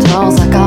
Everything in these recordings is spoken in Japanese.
遠ざか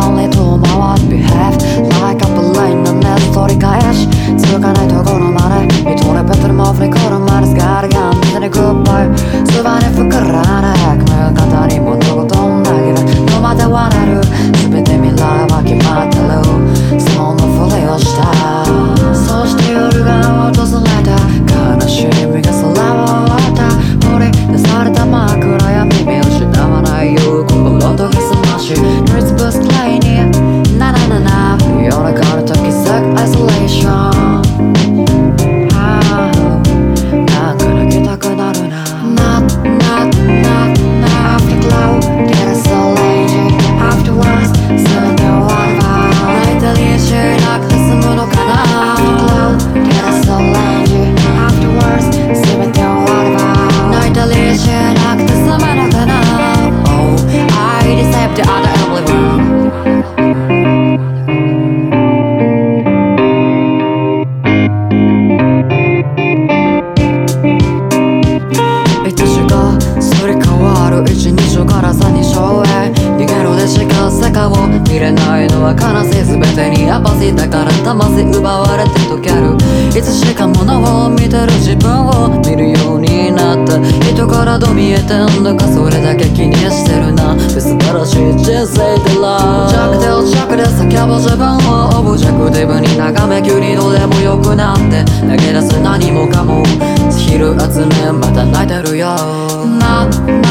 深いのは悲しい全てにアパシーだから魂奪われて溶けるいつしか物を見てる自分を見るようになった。人からどう見えてんのかそれだけ気にしてるな。素晴らしい人生でラ弱で落ち弱で叫ぶ自分をオブジェクティブに眺めきりどうでもよくなって。投げ出す何もかも。昼集めまた泣いてるよ。なな